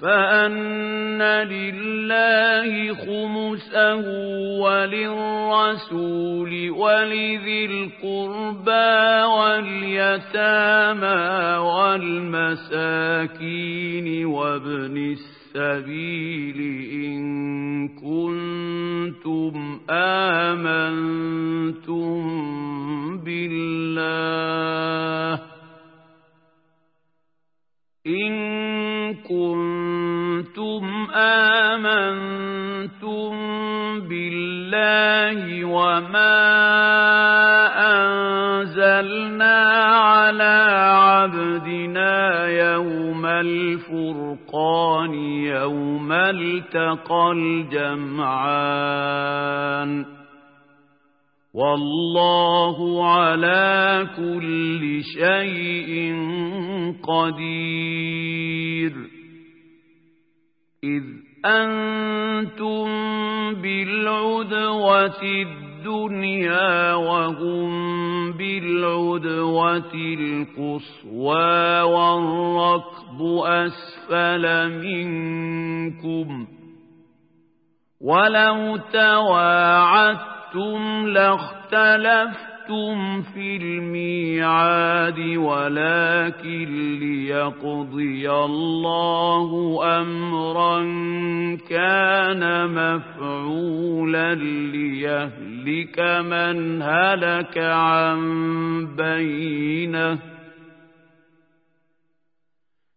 فأن لله خمسه وللرسول ولذي القربى واليتامى والمساكين وابن السبيل إن كنتم آمنتم عبدنا يوم الفرقان يوم التقى الجمعان. والله على كل شيء قدير. إذ أنتم بالعدوة الدنيا وهم بالعدوة القصوى والركب أسفل منكم ولو تواعدتم شئتم لاختلفتم في الميعاد ولكن ليقضي الله أمرا كان مفعولا ليهلك من هلك عن بينه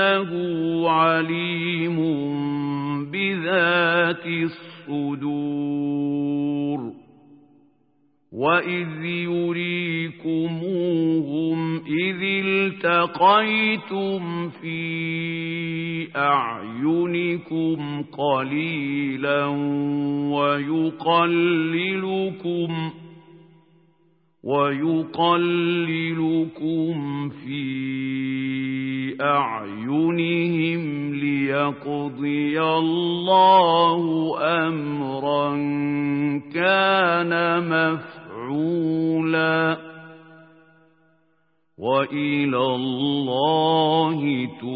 إنه عليم بذات الصدور وإذ يريكموهم إذ التقيتم في أعينكم قليلا ويقللكم ويقللكم في أعينهم ليقضي الله أمرا كان مفعولا. وإلى الله ترجع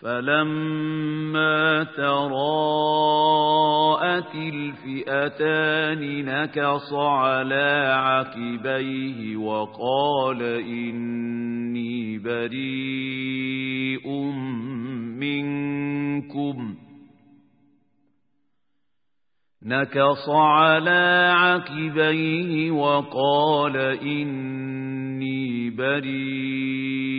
فلما تراءت الفئتان نكص على عقبيه وقال إني بريء منكم نكص على عقبيه وقال إني بريء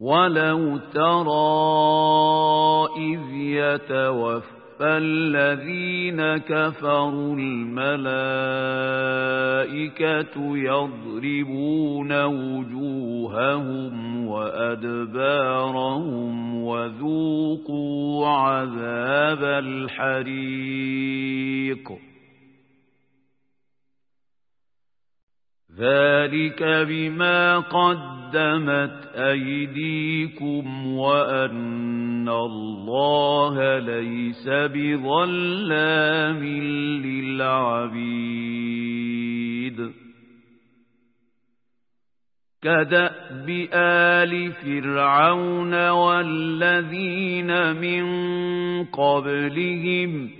ولو ترى إذ يتوفى الذين كفروا الملائكة يضربون وجوههم وأدبارهم وذوقوا عذاب الحريق ذلك بما قدمت أيديكم وأن الله ليس بظلام للعبيد كدأب آل فرعون والذين من قبلهم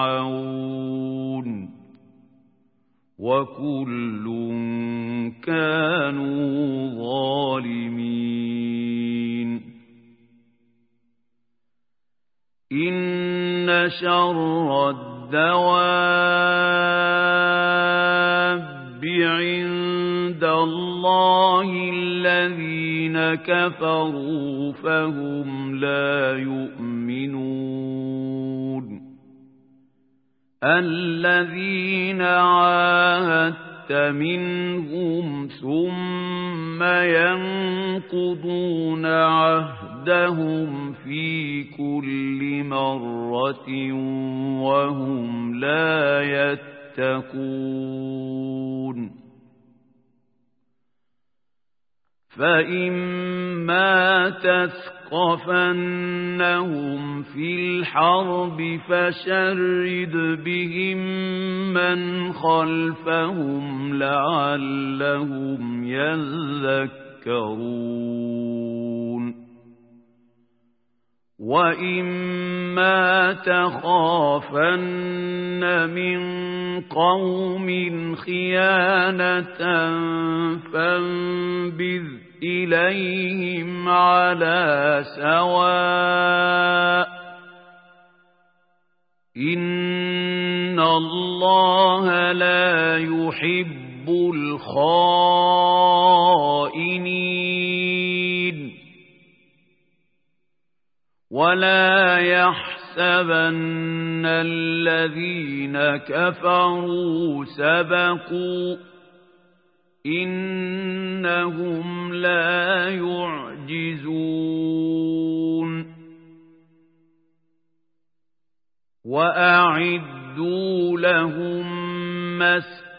وكل كانوا ظالمين. إن شر الدواب عند الله الذين كفروا فهم لا يؤمنون. الذين عاهدت منهم ثم ينقضون عهدهم في كل مرة وهم لا يتقون. فإما تثقفنهم في الحرب فشرد بهم من خلفهم لعلهم يذكرون. وإما تخافن من قوم خيانة فانبذ إليهم على سواء إن الله لا يحب الخائنين ولا يحسبن الذين كفروا سبقوا إنهم لا يعجزون وأعدوا لهم ما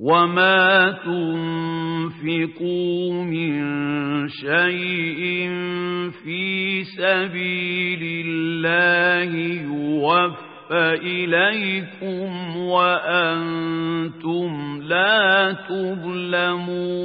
وما تنفقوا من شيء في سبيل الله يوفى إليكم وأنتم لا تظلمون